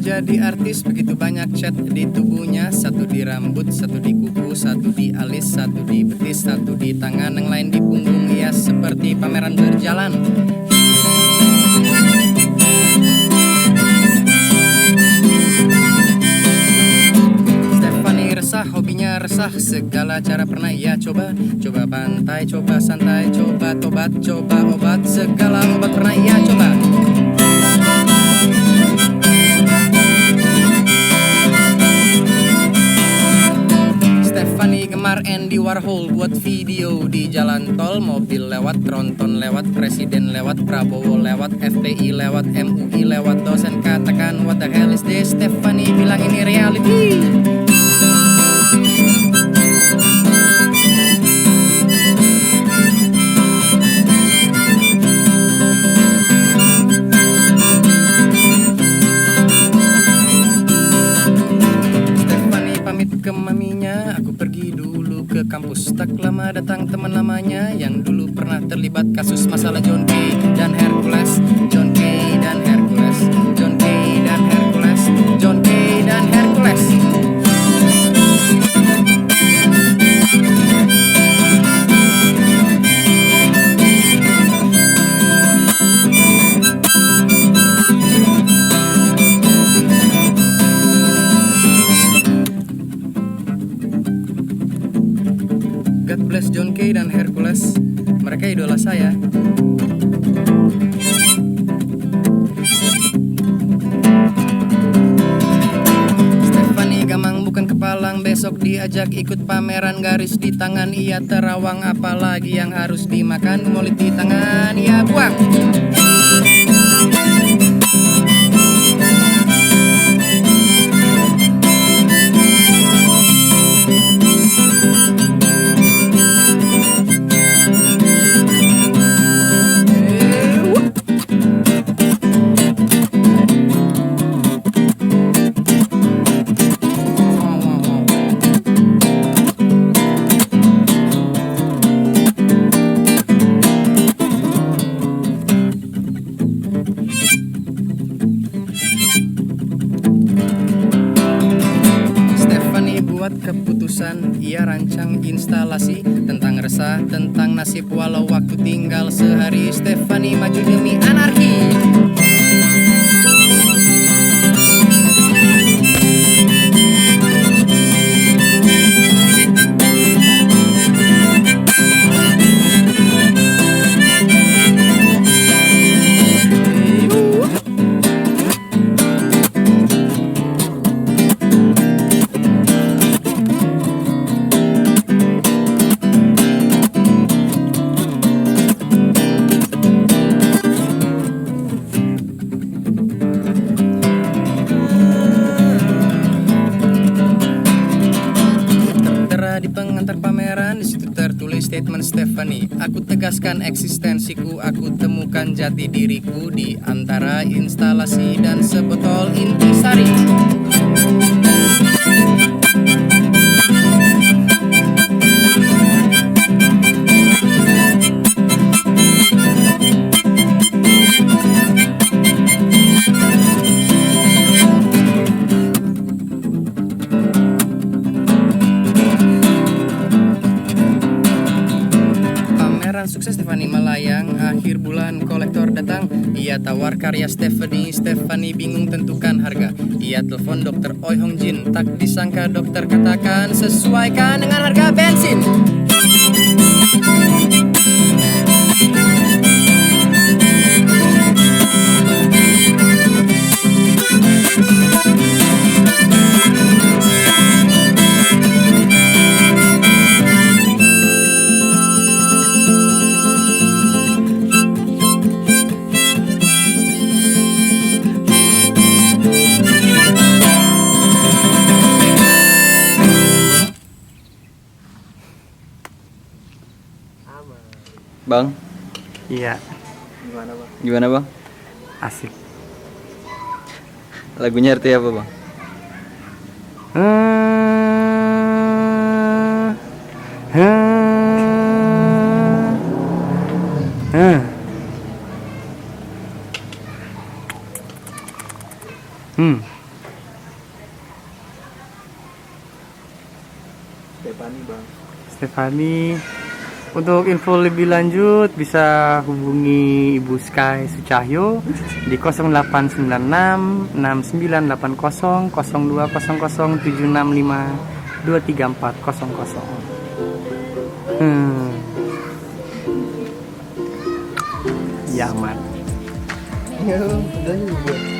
jadi artis begitu banyak cat di tubuhnya. Satu di rambut, satu di kuku, satu di alis, satu di betis, satu di tangan Yang lain di punggung, ya seperti pameran berjalan. Resah, hobinya resah. Segala cara pernah ia coba. Coba pantai, coba santai, coba tobat, coba obat. Segala obat pernah ia coba Stephanie gemar Andy Warhol buat video di jalan tol Mobil lewat, tronton lewat, presiden lewat, Prabowo lewat, FPI lewat, MUI lewat Dosen katakan what the hell is this? Stephanie bilang ini reality dulu ke kampus Tak lama datang teman lamanya Yang dulu pernah terlibat kasus masalah John Kay God bless John Kay dan Hercules. Mereka idola saya. Gamang bukan kepalang. Besok diajak ikut pameran garis di tangan. Ia terawang apalagi yang harus dimakan. Molit di tangan ia buang Stephanie buat keputusan Ia rancang instalasi Tentang resah, tentang nasib Walau waktu tinggal sehari. Stephanie maju demi anarki pengantar pameran di situ tertulis statement Stephanie. Aku tegaskan eksistensiku, aku temukan jati diriku di antara instalasi dan sebotol intisari. Sukses Stephanie melayang Akhir bulan kolektor datang. Ia tawar karya Stephanie. Stephanie bingung tentukan harga. Ia telepon dokter Oi Hong Jin. Tak disangka dokter katakan Sesuaikan dengan harga bensin Bang? Iya. Gimana, Bang? Gimana, Bang? Asik. Lagunya artinya apa, Bang? Hmm. Hmm. Hmm. Hmm. Bang. Stephanie. Untuk info lebih lanjut bisa hubungi Ibu Sky Sucahyo di 0896 6980 0200 765 23400. Hmm. Yaman. Iya.